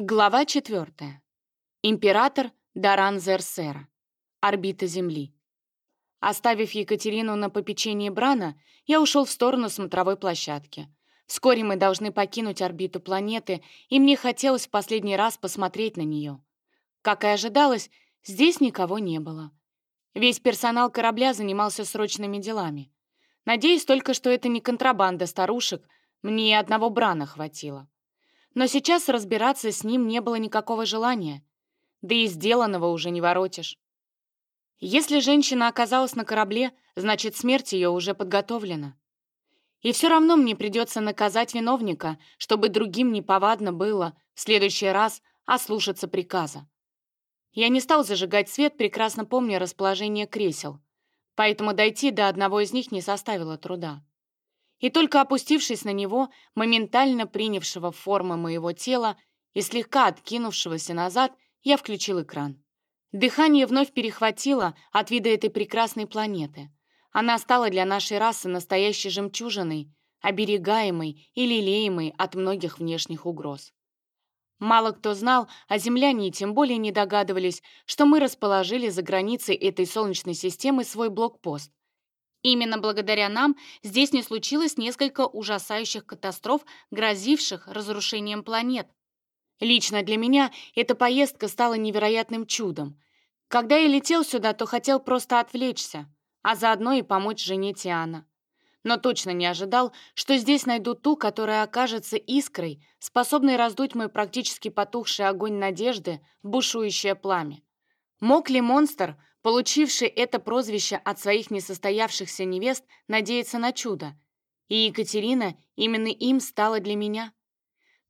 Глава 4. Император Даран Зерсера. Орбита Земли. Оставив Екатерину на попечении Брана, я ушел в сторону смотровой площадки. Вскоре мы должны покинуть орбиту планеты, и мне хотелось в последний раз посмотреть на нее. Как и ожидалось, здесь никого не было. Весь персонал корабля занимался срочными делами. Надеюсь только, что это не контрабанда старушек, мне и одного Брана хватило но сейчас разбираться с ним не было никакого желания. Да и сделанного уже не воротишь. Если женщина оказалась на корабле, значит, смерть ее уже подготовлена. И все равно мне придется наказать виновника, чтобы другим неповадно было в следующий раз ослушаться приказа. Я не стал зажигать свет, прекрасно помня расположение кресел, поэтому дойти до одного из них не составило труда и только опустившись на него, моментально принявшего формы моего тела и слегка откинувшегося назад, я включил экран. Дыхание вновь перехватило от вида этой прекрасной планеты. Она стала для нашей расы настоящей жемчужиной, оберегаемой и лелеемой от многих внешних угроз. Мало кто знал, а земляне тем более не догадывались, что мы расположили за границей этой Солнечной системы свой блокпост, Именно благодаря нам здесь не случилось несколько ужасающих катастроф, грозивших разрушением планет. Лично для меня эта поездка стала невероятным чудом. Когда я летел сюда, то хотел просто отвлечься, а заодно и помочь жене Тиана. Но точно не ожидал, что здесь найду ту, которая окажется искрой, способной раздуть мой практически потухший огонь надежды бушующее пламя. Мог ли монстр, получивший это прозвище от своих несостоявшихся невест, надеяться на чудо? И Екатерина именно им стала для меня?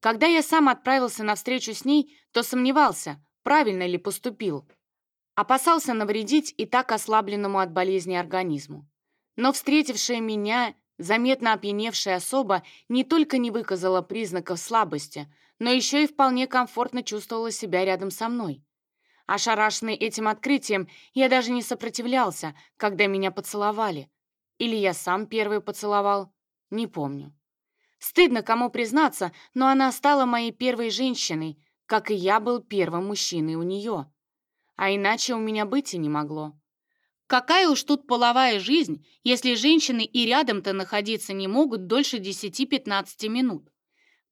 Когда я сам отправился на встречу с ней, то сомневался, правильно ли поступил. Опасался навредить и так ослабленному от болезни организму. Но встретившая меня, заметно опьяневшая особа, не только не выказала признаков слабости, но еще и вполне комфортно чувствовала себя рядом со мной. Ошарашенный этим открытием, я даже не сопротивлялся, когда меня поцеловали. Или я сам первый поцеловал, не помню. Стыдно кому признаться, но она стала моей первой женщиной, как и я был первым мужчиной у нее. А иначе у меня быть и не могло. Какая уж тут половая жизнь, если женщины и рядом-то находиться не могут дольше 10-15 минут.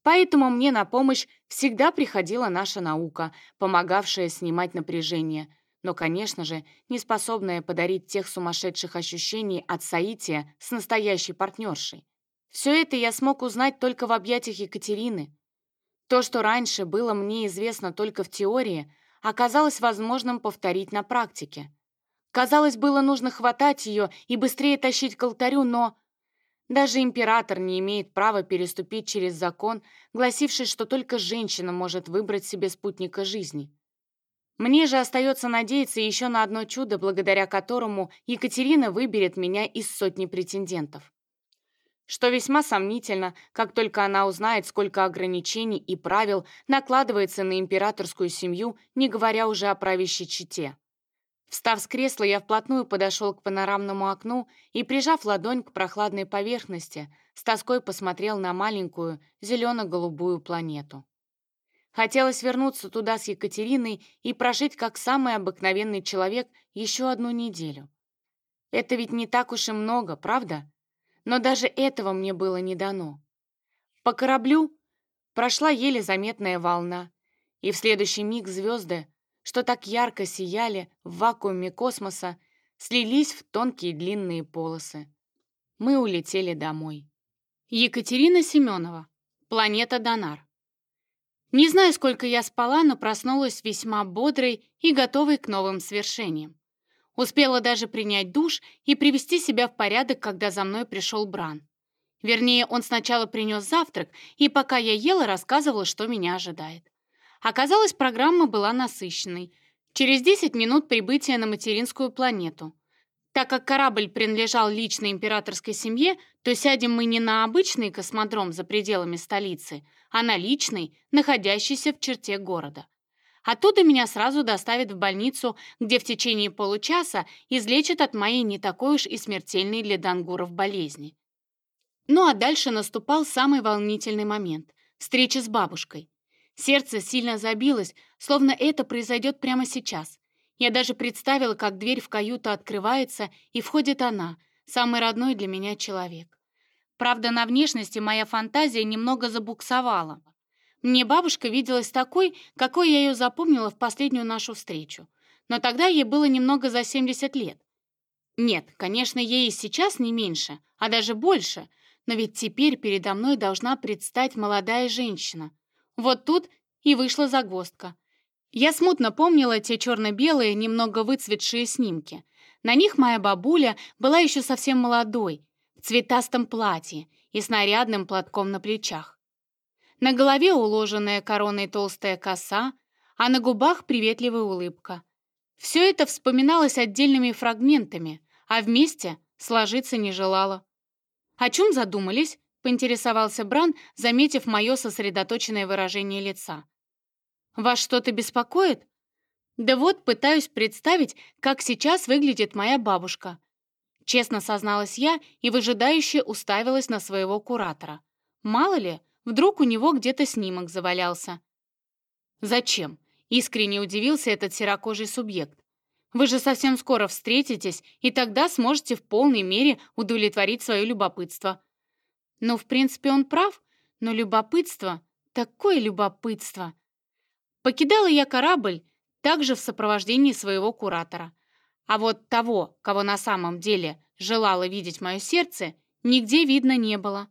Поэтому мне на помощь всегда приходила наша наука, помогавшая снимать напряжение, но, конечно же, не способная подарить тех сумасшедших ощущений от соития с настоящей партнершей. Все это я смог узнать только в объятиях Екатерины. То, что раньше было мне известно только в теории, оказалось возможным повторить на практике. Казалось, было нужно хватать ее и быстрее тащить к алтарю, но даже император не имеет права переступить через закон, гласивший, что только женщина может выбрать себе спутника жизни. Мне же остается надеяться еще на одно чудо, благодаря которому Екатерина выберет меня из сотни претендентов. Что весьма сомнительно, как только она узнает, сколько ограничений и правил накладывается на императорскую семью, не говоря уже о правящей чете. Встав с кресла, я вплотную подошел к панорамному окну и, прижав ладонь к прохладной поверхности, с тоской посмотрел на маленькую зелено-голубую планету. Хотелось вернуться туда с Екатериной и прожить как самый обыкновенный человек еще одну неделю. Это ведь не так уж и много, правда? Но даже этого мне было не дано. По кораблю прошла еле заметная волна, и в следующий миг звезды что так ярко сияли в вакууме космоса, слились в тонкие длинные полосы. Мы улетели домой. Екатерина Семенова. Планета Донар. Не знаю, сколько я спала, но проснулась весьма бодрой и готовой к новым свершениям. Успела даже принять душ и привести себя в порядок, когда за мной пришел Бран. Вернее, он сначала принес завтрак, и пока я ела, рассказывал, что меня ожидает. Оказалось, программа была насыщенной. Через 10 минут прибытия на материнскую планету. Так как корабль принадлежал личной императорской семье, то сядем мы не на обычный космодром за пределами столицы, а на личный, находящийся в черте города. Оттуда меня сразу доставят в больницу, где в течение получаса излечат от моей не такой уж и смертельной для дангуров болезни. Ну а дальше наступал самый волнительный момент — встреча с бабушкой. Сердце сильно забилось, словно это произойдет прямо сейчас. Я даже представила, как дверь в каюту открывается, и входит она, самый родной для меня человек. Правда, на внешности моя фантазия немного забуксовала. Мне бабушка виделась такой, какой я ее запомнила в последнюю нашу встречу. Но тогда ей было немного за 70 лет. Нет, конечно, ей и сейчас не меньше, а даже больше, но ведь теперь передо мной должна предстать молодая женщина. Вот тут и вышла загвоздка. Я смутно помнила те черно-белые, немного выцветшие снимки. На них моя бабуля была еще совсем молодой, в цветастом платье и с нарядным платком на плечах. На голове уложенная короной толстая коса, а на губах приветливая улыбка. Все это вспоминалось отдельными фрагментами, а вместе сложиться не желало. «О чем задумались?» — поинтересовался Бран, заметив мое сосредоточенное выражение лица. «Вас что-то беспокоит?» «Да вот, пытаюсь представить, как сейчас выглядит моя бабушка». Честно созналась я и выжидающе уставилась на своего куратора. Мало ли, вдруг у него где-то снимок завалялся. «Зачем?» — искренне удивился этот серокожий субъект. «Вы же совсем скоро встретитесь, и тогда сможете в полной мере удовлетворить свое любопытство». Ну, в принципе, он прав, но любопытство, такое любопытство. Покидала я корабль также в сопровождении своего куратора. А вот того, кого на самом деле желало видеть мое сердце, нигде видно не было.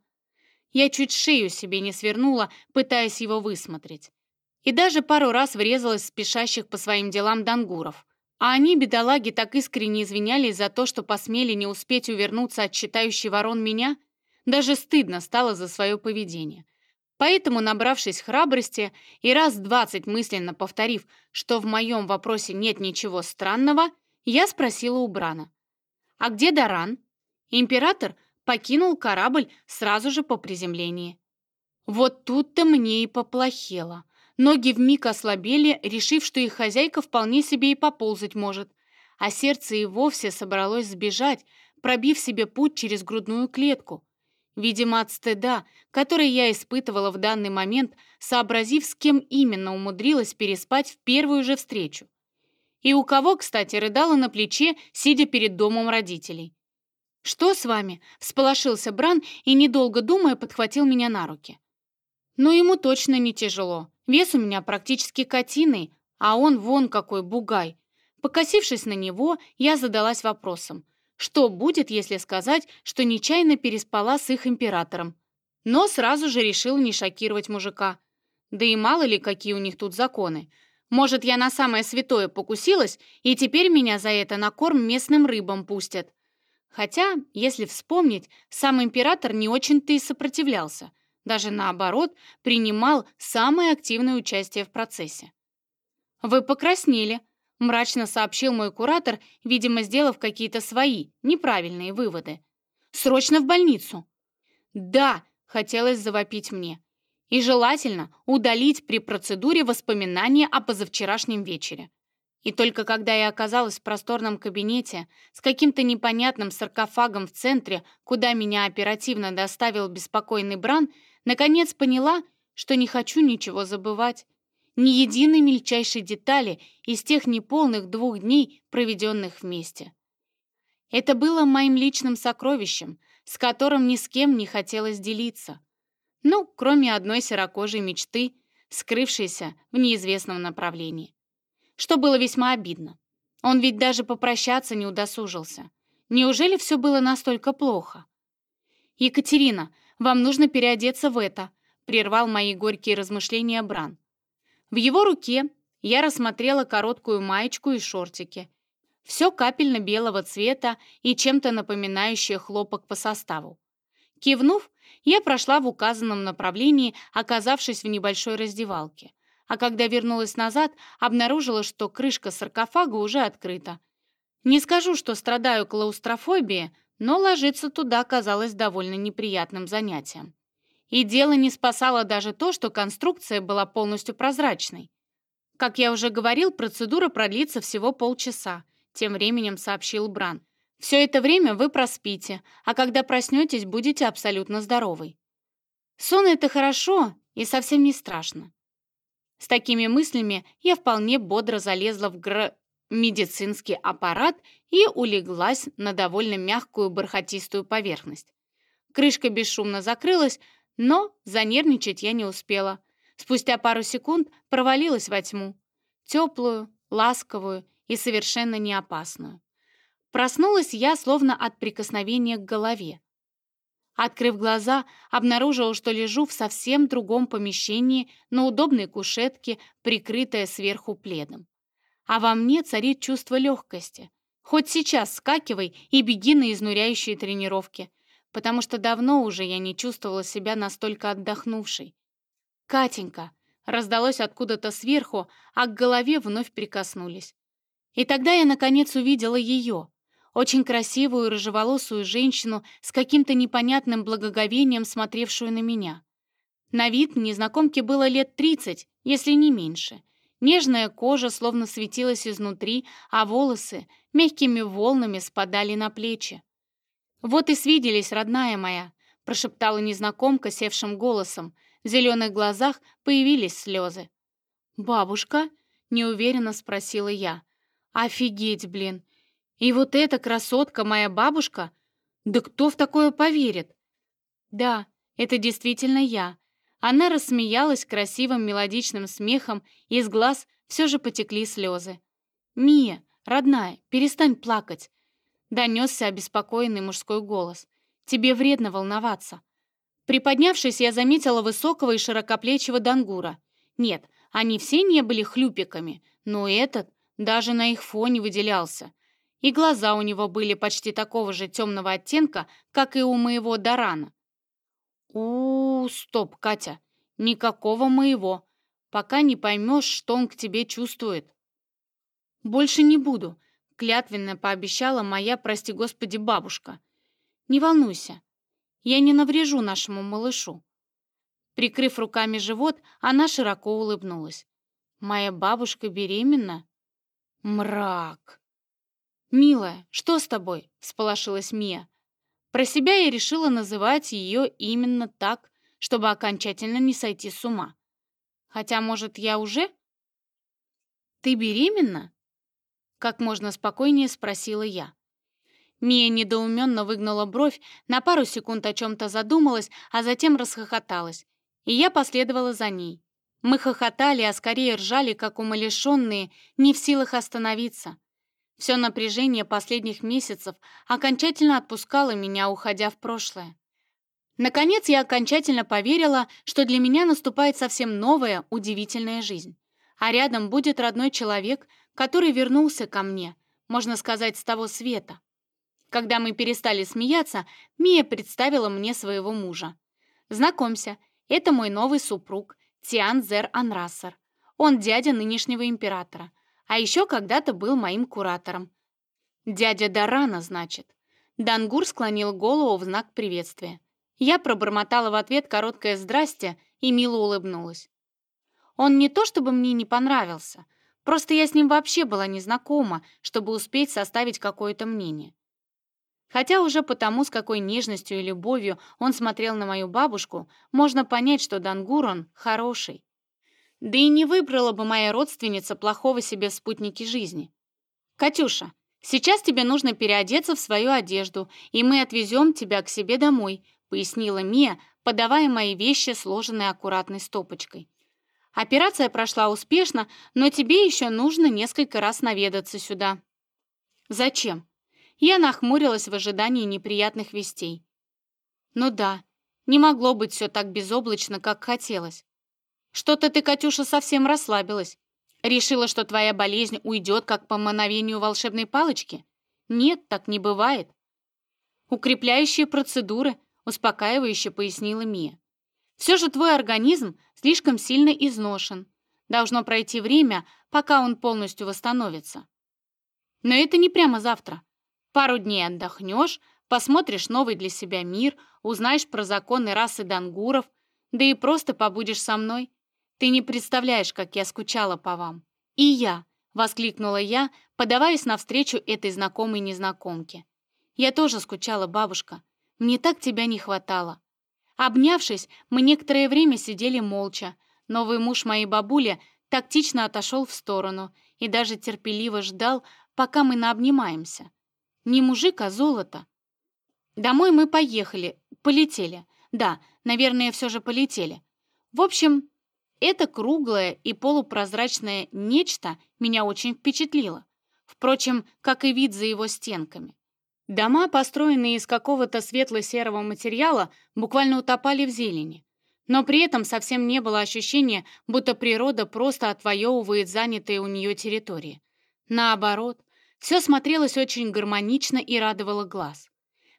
Я чуть шею себе не свернула, пытаясь его высмотреть. И даже пару раз врезалась в спешащих по своим делам дангуров. А они, бедолаги, так искренне извинялись за то, что посмели не успеть увернуться от читающей ворон меня. Даже стыдно стало за свое поведение. Поэтому, набравшись храбрости и раз двадцать мысленно повторив, что в моем вопросе нет ничего странного, я спросила у Брана. «А где Даран?» Император покинул корабль сразу же по приземлении. Вот тут-то мне и поплохело. Ноги вмиг ослабели, решив, что их хозяйка вполне себе и поползать может, а сердце и вовсе собралось сбежать, пробив себе путь через грудную клетку. Видимо, от стыда, который я испытывала в данный момент, сообразив, с кем именно умудрилась переспать в первую же встречу. И у кого, кстати, рыдала на плече, сидя перед домом родителей. «Что с вами?» — всполошился Бран и, недолго думая, подхватил меня на руки. «Ну, ему точно не тяжело. Вес у меня практически котиный, а он вон какой бугай». Покосившись на него, я задалась вопросом — что будет, если сказать, что нечаянно переспала с их императором? Но сразу же решил не шокировать мужика. Да и мало ли, какие у них тут законы. Может, я на самое святое покусилась, и теперь меня за это на корм местным рыбам пустят. Хотя, если вспомнить, сам император не очень-то и сопротивлялся. Даже наоборот, принимал самое активное участие в процессе. «Вы покраснели», — мрачно сообщил мой куратор, видимо, сделав какие-то свои, неправильные выводы. «Срочно в больницу!» «Да!» — хотелось завопить мне. «И желательно удалить при процедуре воспоминания о позавчерашнем вечере». И только когда я оказалась в просторном кабинете с каким-то непонятным саркофагом в центре, куда меня оперативно доставил беспокойный Бран, наконец поняла, что не хочу ничего забывать ни единой мельчайшей детали из тех неполных двух дней, проведенных вместе. Это было моим личным сокровищем, с которым ни с кем не хотелось делиться. Ну, кроме одной серокожей мечты, скрывшейся в неизвестном направлении. Что было весьма обидно. Он ведь даже попрощаться не удосужился. Неужели все было настолько плохо? «Екатерина, вам нужно переодеться в это», — прервал мои горькие размышления Бран. В его руке я рассмотрела короткую маечку и шортики. Все капельно-белого цвета и чем-то напоминающее хлопок по составу. Кивнув, я прошла в указанном направлении, оказавшись в небольшой раздевалке. А когда вернулась назад, обнаружила, что крышка саркофага уже открыта. Не скажу, что страдаю клаустрофобией, но ложиться туда казалось довольно неприятным занятием. И дело не спасало даже то, что конструкция была полностью прозрачной. Как я уже говорил, процедура продлится всего полчаса, тем временем сообщил Бран. Все это время вы проспите, а когда проснетесь, будете абсолютно здоровой. Сон — это хорошо и совсем не страшно. С такими мыслями я вполне бодро залезла в гр... медицинский аппарат и улеглась на довольно мягкую бархатистую поверхность. Крышка бесшумно закрылась, но занервничать я не успела. Спустя пару секунд провалилась во тьму. Теплую, ласковую и совершенно не опасную. Проснулась я словно от прикосновения к голове. Открыв глаза, обнаружила, что лежу в совсем другом помещении на удобной кушетке, прикрытая сверху пледом. А во мне царит чувство легкости. Хоть сейчас скакивай и беги на изнуряющие тренировки, потому что давно уже я не чувствовала себя настолько отдохнувшей. «Катенька!» раздалось откуда-то сверху, а к голове вновь прикоснулись. И тогда я, наконец, увидела ее, очень красивую рыжеволосую женщину с каким-то непонятным благоговением, смотревшую на меня. На вид незнакомке было лет тридцать, если не меньше. Нежная кожа словно светилась изнутри, а волосы мягкими волнами спадали на плечи. «Вот и свиделись, родная моя», — прошептала незнакомка севшим голосом. В зеленых глазах появились слезы. «Бабушка?» — неуверенно спросила я. «Офигеть, блин! И вот эта красотка моя бабушка? Да кто в такое поверит? Да, это действительно я. Она рассмеялась красивым мелодичным смехом, и из глаз все же потекли слезы. «Мия, родная, перестань плакать!» Донесся обеспокоенный мужской голос. «Тебе вредно волноваться». Приподнявшись, я заметила высокого и широкоплечего дангура. Нет, они все не были хлюпиками, но этот даже на их фоне выделялся — и глаза у него были почти такого же темного оттенка, как и у моего Дарана. у, -у стоп, Катя, никакого моего, пока не поймешь, что он к тебе чувствует. Больше не буду, клятвенно пообещала моя, прости господи, бабушка. Не волнуйся, я не наврежу нашему малышу. Прикрыв руками живот, она широко улыбнулась. «Моя бабушка беременна?» «Мрак!» «Милая, что с тобой?» — сполошилась Мия. Про себя я решила называть ее именно так, чтобы окончательно не сойти с ума. Хотя, может, я уже? «Ты беременна?» Как можно спокойнее спросила я. Мия недоуменно выгнула бровь, на пару секунд о чем-то задумалась, а затем расхохоталась. И я последовала за ней. Мы хохотали, а скорее ржали, как умалишенные, не в силах остановиться. Все напряжение последних месяцев окончательно отпускало меня, уходя в прошлое. Наконец я окончательно поверила, что для меня наступает совсем новая, удивительная жизнь. А рядом будет родной человек, который вернулся ко мне, можно сказать, с того света. Когда мы перестали смеяться, Мия представила мне своего мужа. «Знакомься, это мой новый супруг, Тиан Зер Анрассер. Он дядя нынешнего императора а еще когда-то был моим куратором. Дядя Дарана, значит. Дангур склонил голову в знак приветствия. Я пробормотала в ответ короткое «здрасте» и мило улыбнулась. Он не то чтобы мне не понравился, просто я с ним вообще была не знакома, чтобы успеть составить какое-то мнение. Хотя уже потому, с какой нежностью и любовью он смотрел на мою бабушку, можно понять, что Дангур он хороший. Да и не выбрала бы моя родственница плохого себе в спутнике жизни. «Катюша, сейчас тебе нужно переодеться в свою одежду, и мы отвезем тебя к себе домой», пояснила Мия, подавая мои вещи, сложенные аккуратной стопочкой. «Операция прошла успешно, но тебе еще нужно несколько раз наведаться сюда». «Зачем?» Я нахмурилась в ожидании неприятных вестей. «Ну да, не могло быть все так безоблачно, как хотелось. Что-то ты, Катюша, совсем расслабилась. Решила, что твоя болезнь уйдет, как по мановению волшебной палочки? Нет, так не бывает. Укрепляющие процедуры, успокаивающе пояснила Мия. Все же твой организм слишком сильно изношен. Должно пройти время, пока он полностью восстановится. Но это не прямо завтра. Пару дней отдохнешь, посмотришь новый для себя мир, узнаешь про законы расы дангуров, да и просто побудешь со мной. Ты не представляешь, как я скучала по вам. И я, воскликнула я, подаваясь навстречу этой знакомой незнакомке. Я тоже скучала, бабушка. Мне так тебя не хватало. Обнявшись, мы некоторое время сидели молча. Новый муж моей бабули тактично отошел в сторону и даже терпеливо ждал, пока мы наобнимаемся. Не мужик, а золото. Домой мы поехали, полетели. Да, наверное, все же полетели. В общем, это круглое и полупрозрачное нечто меня очень впечатлило. Впрочем, как и вид за его стенками. Дома, построенные из какого-то светло-серого материала, буквально утопали в зелени. Но при этом совсем не было ощущения, будто природа просто отвоевывает занятые у нее территории. Наоборот, все смотрелось очень гармонично и радовало глаз.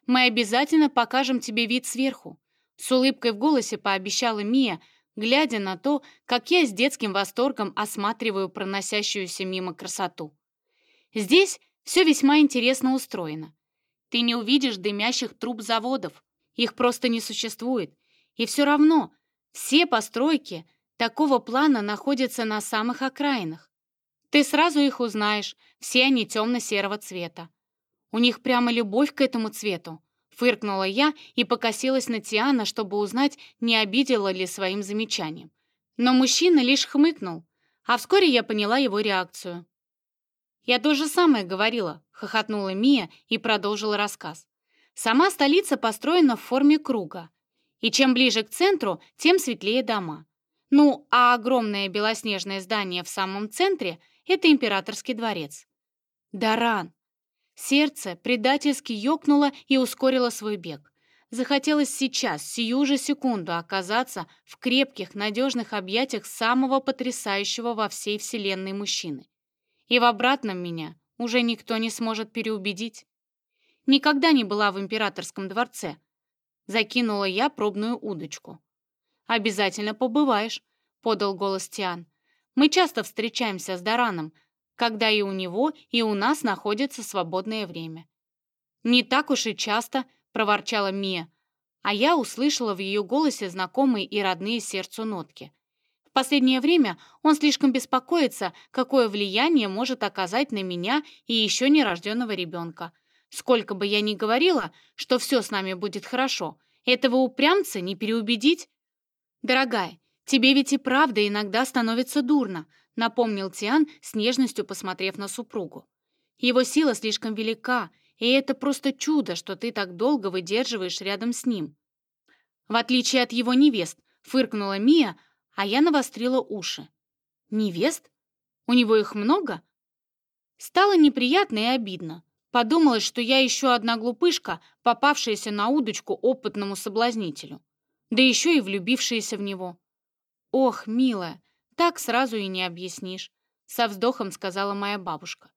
«Мы обязательно покажем тебе вид сверху», с улыбкой в голосе пообещала Мия, глядя на то, как я с детским восторгом осматриваю проносящуюся мимо красоту. Здесь все весьма интересно устроено. Ты не увидишь дымящих труб заводов, их просто не существует. И все равно все постройки такого плана находятся на самых окраинах. Ты сразу их узнаешь, все они темно-серого цвета. У них прямо любовь к этому цвету. Фыркнула я и покосилась на Тиана, чтобы узнать, не обидела ли своим замечанием. Но мужчина лишь хмыкнул, а вскоре я поняла его реакцию. «Я то же самое говорила», — хохотнула Мия и продолжила рассказ. «Сама столица построена в форме круга, и чем ближе к центру, тем светлее дома. Ну, а огромное белоснежное здание в самом центре — это императорский дворец. Даран. Сердце предательски ёкнуло и ускорило свой бег. Захотелось сейчас, сию же секунду, оказаться в крепких, надежных объятиях самого потрясающего во всей вселенной мужчины. И в обратном меня уже никто не сможет переубедить. Никогда не была в императорском дворце. Закинула я пробную удочку. «Обязательно побываешь», — подал голос Тиан. «Мы часто встречаемся с Дараном, когда и у него, и у нас находится свободное время». «Не так уж и часто», — проворчала Мия, а я услышала в ее голосе знакомые и родные сердцу нотки последнее время он слишком беспокоится, какое влияние может оказать на меня и еще нерожденного ребенка. Сколько бы я ни говорила, что все с нами будет хорошо, этого упрямца не переубедить. «Дорогая, тебе ведь и правда иногда становится дурно», напомнил Тиан с нежностью посмотрев на супругу. «Его сила слишком велика, и это просто чудо, что ты так долго выдерживаешь рядом с ним». В отличие от его невест, фыркнула Мия, а я навострила уши. Невест? У него их много? Стало неприятно и обидно. Подумалось, что я еще одна глупышка, попавшаяся на удочку опытному соблазнителю. Да еще и влюбившаяся в него. «Ох, милая, так сразу и не объяснишь», — со вздохом сказала моя бабушка.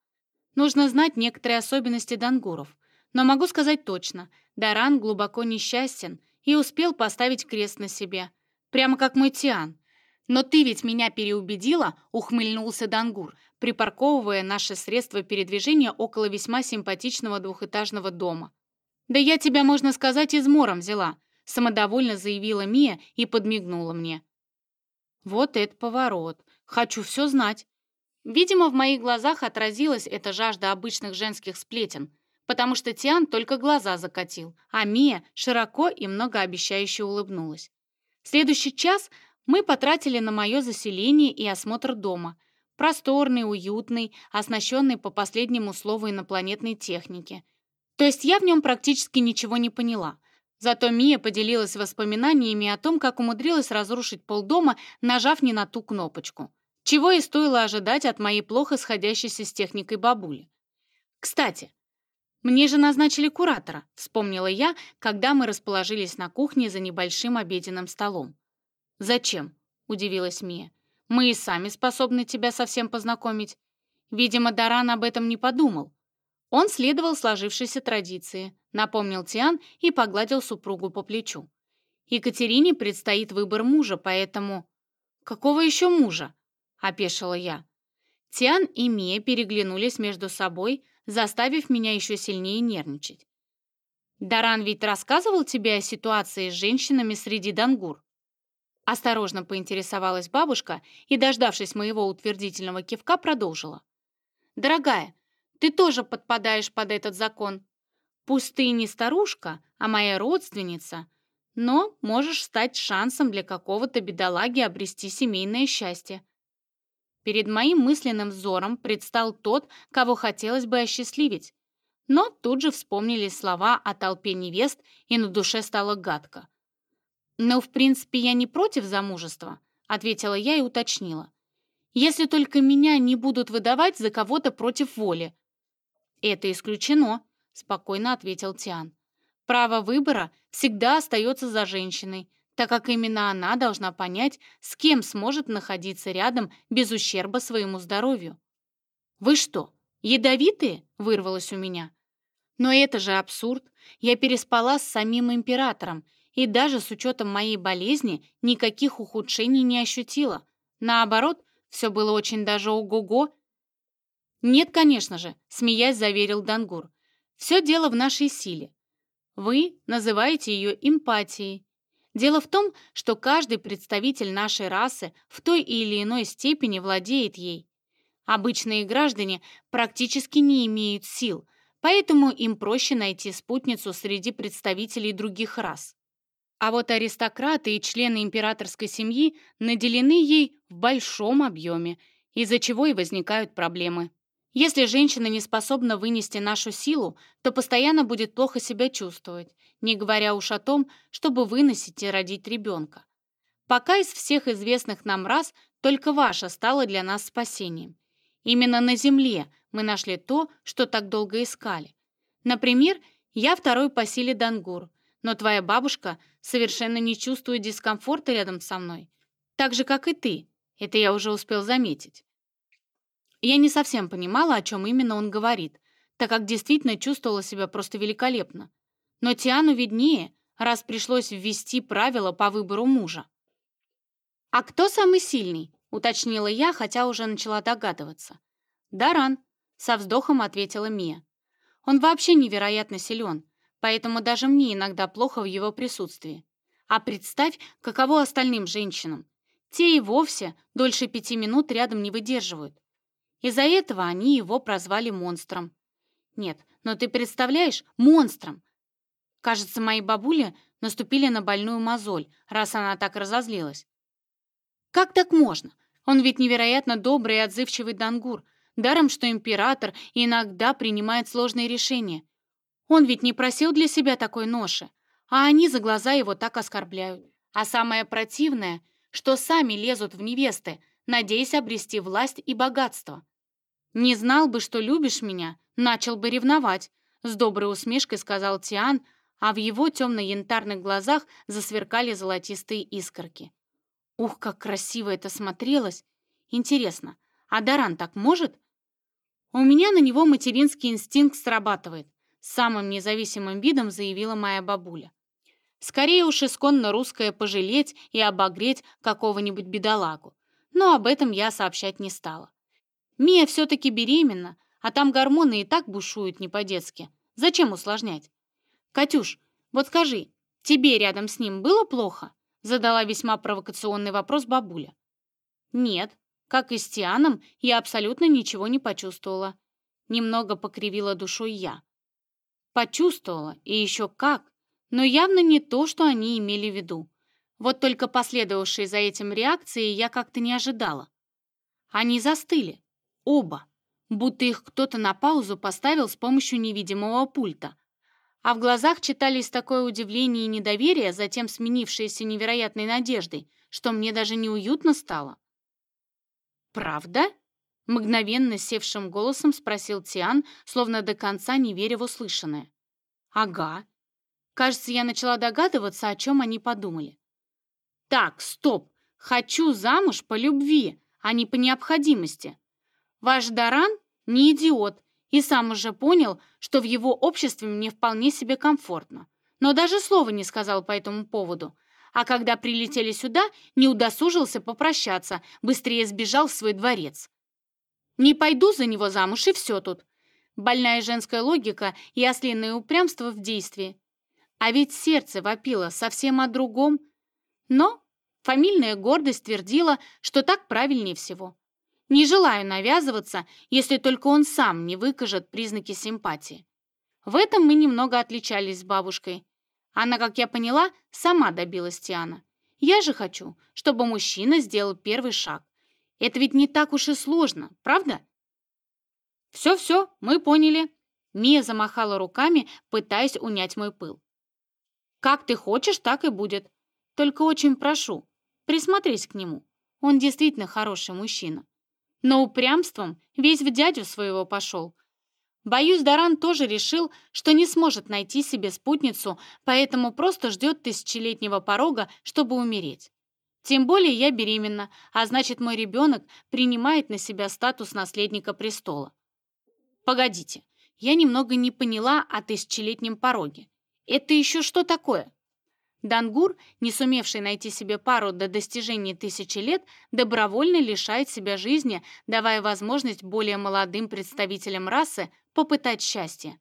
«Нужно знать некоторые особенности дангуров. Но могу сказать точно, Даран глубоко несчастен и успел поставить крест на себе. Прямо как мой Тиан. «Но ты ведь меня переубедила», — ухмыльнулся Дангур, припарковывая наши средства передвижения около весьма симпатичного двухэтажного дома. «Да я тебя, можно сказать, измором взяла», — самодовольно заявила Мия и подмигнула мне. «Вот это поворот. Хочу все знать». Видимо, в моих глазах отразилась эта жажда обычных женских сплетен, потому что Тиан только глаза закатил, а Мия широко и многообещающе улыбнулась. Следующий час мы потратили на мое заселение и осмотр дома. Просторный, уютный, оснащенный по последнему слову инопланетной техники. То есть я в нем практически ничего не поняла. Зато Мия поделилась воспоминаниями о том, как умудрилась разрушить полдома, нажав не на ту кнопочку. Чего и стоило ожидать от моей плохо сходящейся с техникой бабули. Кстати, «Мне же назначили куратора», — вспомнила я, когда мы расположились на кухне за небольшим обеденным столом. «Зачем?» — удивилась Мия. «Мы и сами способны тебя совсем познакомить. Видимо, Даран об этом не подумал. Он следовал сложившейся традиции, напомнил Тиан и погладил супругу по плечу. Екатерине предстоит выбор мужа, поэтому... «Какого еще мужа?» — опешила я. Тиан и Мия переглянулись между собой, заставив меня еще сильнее нервничать. «Даран ведь рассказывал тебе о ситуации с женщинами среди дангур?» Осторожно поинтересовалась бабушка и, дождавшись моего утвердительного кивка, продолжила. «Дорогая, ты тоже подпадаешь под этот закон. Пусть ты не старушка, а моя родственница, но можешь стать шансом для какого-то бедолаги обрести семейное счастье». Перед моим мысленным взором предстал тот, кого хотелось бы осчастливить. Но тут же вспомнились слова о толпе невест, и на душе стало гадко. «Ну, в принципе, я не против замужества», — ответила я и уточнила. «Если только меня не будут выдавать за кого-то против воли». «Это исключено», — спокойно ответил Тиан. «Право выбора всегда остается за женщиной, так как именно она должна понять, с кем сможет находиться рядом без ущерба своему здоровью». «Вы что, ядовитые?» — вырвалось у меня. Но это же абсурд. Я переспала с самим императором, и даже с учетом моей болезни никаких ухудшений не ощутила. Наоборот, все было очень даже ого-го. «Нет, конечно же», — смеясь заверил Дангур. «Все дело в нашей силе. Вы называете ее эмпатией. Дело в том, что каждый представитель нашей расы в той или иной степени владеет ей. Обычные граждане практически не имеют сил, поэтому им проще найти спутницу среди представителей других рас. А вот аристократы и члены императорской семьи наделены ей в большом объеме, из-за чего и возникают проблемы. Если женщина не способна вынести нашу силу, то постоянно будет плохо себя чувствовать, не говоря уж о том, чтобы выносить и родить ребенка. Пока из всех известных нам рас только ваша стала для нас спасением. Именно на Земле мы нашли то, что так долго искали. Например, я второй по силе Дангур, но твоя бабушка совершенно не чувствует дискомфорта рядом со мной. Так же, как и ты. Это я уже успел заметить. Я не совсем понимала, о чем именно он говорит, так как действительно чувствовала себя просто великолепно. Но Тиану виднее, раз пришлось ввести правила по выбору мужа. «А кто самый сильный?» — уточнила я, хотя уже начала догадываться. «Даран», — со вздохом ответила Мия. «Он вообще невероятно силен, поэтому даже мне иногда плохо в его присутствии. А представь, каково остальным женщинам. Те и вовсе дольше пяти минут рядом не выдерживают. Из-за этого они его прозвали монстром. Нет, но ты представляешь, монстром! Кажется, мои бабули наступили на больную мозоль, раз она так разозлилась. Как так можно? Он ведь невероятно добрый и отзывчивый дангур, даром, что император иногда принимает сложные решения. Он ведь не просил для себя такой ноши, а они за глаза его так оскорбляют. А самое противное, что сами лезут в невесты, надеясь обрести власть и богатство. «Не знал бы, что любишь меня, начал бы ревновать», с доброй усмешкой сказал Тиан, а в его темно-янтарных глазах засверкали золотистые искорки. Ух, как красиво это смотрелось! Интересно, а Даран так может? У меня на него материнский инстинкт срабатывает самым независимым видом заявила моя бабуля. Скорее уж исконно русское пожалеть и обогреть какого-нибудь бедолагу. Но об этом я сообщать не стала. Мия все-таки беременна, а там гормоны и так бушуют не по-детски. Зачем усложнять? «Катюш, вот скажи, тебе рядом с ним было плохо?» Задала весьма провокационный вопрос бабуля. «Нет, как и с Тианом, я абсолютно ничего не почувствовала». Немного покривила душой я. Почувствовала, и еще как, но явно не то, что они имели в виду. Вот только последовавшей за этим реакции я как-то не ожидала. Они застыли, оба, будто их кто-то на паузу поставил с помощью невидимого пульта. А в глазах читались такое удивление и недоверие, затем сменившееся невероятной надеждой, что мне даже неуютно стало. «Правда?» Мгновенно севшим голосом спросил Тиан, словно до конца не веря в услышанное. «Ага». Кажется, я начала догадываться, о чем они подумали. «Так, стоп! Хочу замуж по любви, а не по необходимости. Ваш Даран не идиот и сам уже понял, что в его обществе мне вполне себе комфортно. Но даже слова не сказал по этому поводу. А когда прилетели сюда, не удосужился попрощаться, быстрее сбежал в свой дворец. Не пойду за него замуж, и все тут. Больная женская логика и ослиное упрямство в действии. А ведь сердце вопило совсем о другом. Но фамильная гордость твердила, что так правильнее всего. Не желаю навязываться, если только он сам не выкажет признаки симпатии. В этом мы немного отличались с бабушкой. Она, как я поняла, сама добилась Тиана. Я же хочу, чтобы мужчина сделал первый шаг. Это ведь не так уж и сложно, правда? Все-все, мы поняли. Мия замахала руками, пытаясь унять мой пыл. Как ты хочешь, так и будет. Только очень прошу, присмотрись к нему. Он действительно хороший мужчина. Но упрямством весь в дядю своего пошел. Боюсь, Даран тоже решил, что не сможет найти себе спутницу, поэтому просто ждет тысячелетнего порога, чтобы умереть. Тем более я беременна, а значит, мой ребенок принимает на себя статус наследника престола. Погодите, я немного не поняла о тысячелетнем пороге. Это еще что такое? Дангур, не сумевший найти себе пару до достижения тысячи лет, добровольно лишает себя жизни, давая возможность более молодым представителям расы попытать счастье.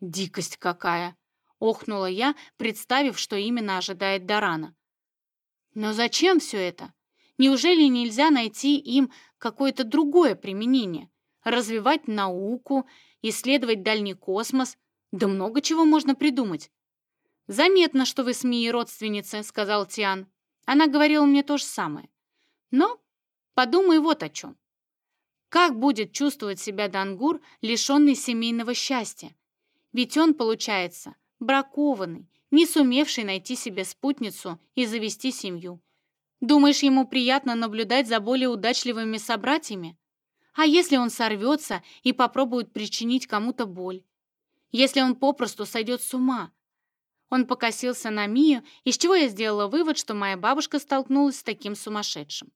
«Дикость какая!» — охнула я, представив, что именно ожидает Дарана. «Но зачем все это? Неужели нельзя найти им какое-то другое применение? Развивать науку, исследовать дальний космос? Да много чего можно придумать!» «Заметно, что вы с Мией родственницы», — сказал Тиан. Она говорила мне то же самое. «Но подумай вот о чем. Как будет чувствовать себя Дангур, лишенный семейного счастья? Ведь он, получается, бракованный, не сумевший найти себе спутницу и завести семью. Думаешь, ему приятно наблюдать за более удачливыми собратьями? А если он сорвется и попробует причинить кому-то боль? Если он попросту сойдет с ума, он покосился на Мию, из чего я сделала вывод, что моя бабушка столкнулась с таким сумасшедшим.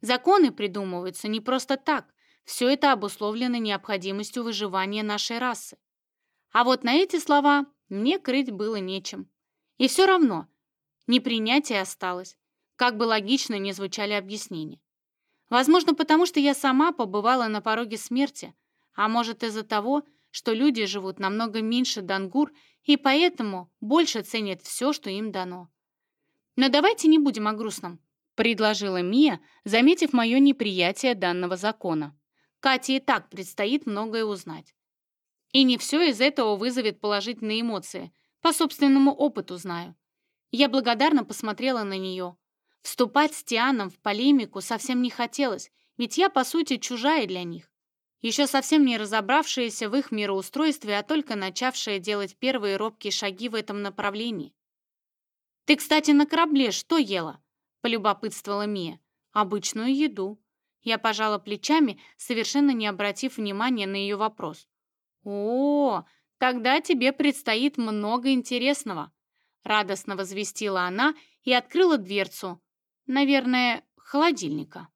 Законы придумываются не просто так. Все это обусловлено необходимостью выживания нашей расы. А вот на эти слова мне крыть было нечем. И все равно непринятие осталось, как бы логично не звучали объяснения. Возможно, потому что я сама побывала на пороге смерти, а может из-за того, что люди живут намного меньше дангур и поэтому больше ценят все, что им дано. Но давайте не будем о грустном, предложила Мия, заметив мое неприятие данного закона. Кате и так предстоит многое узнать. И не все из этого вызовет положительные эмоции. По собственному опыту знаю. Я благодарно посмотрела на нее. Вступать с Тианом в полемику совсем не хотелось, ведь я, по сути, чужая для них еще совсем не разобравшаяся в их мироустройстве, а только начавшая делать первые робкие шаги в этом направлении. «Ты, кстати, на корабле что ела?» — полюбопытствовала Мия. «Обычную еду». Я пожала плечами, совершенно не обратив внимания на ее вопрос. «О, тогда тебе предстоит много интересного», — радостно возвестила она и открыла дверцу, наверное, холодильника.